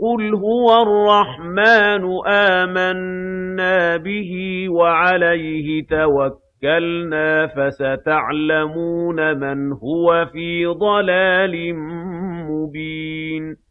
قُلْ هُوَ الرَّحْمَٰنُ آمَنَّا بِهِ وَعَلَيْهِ تَوَكَّلْنَا ۖ فَسَتَعْلَمُونَ مَنْ هُوَ فِي ضَلَالٍ مُّبِينٍ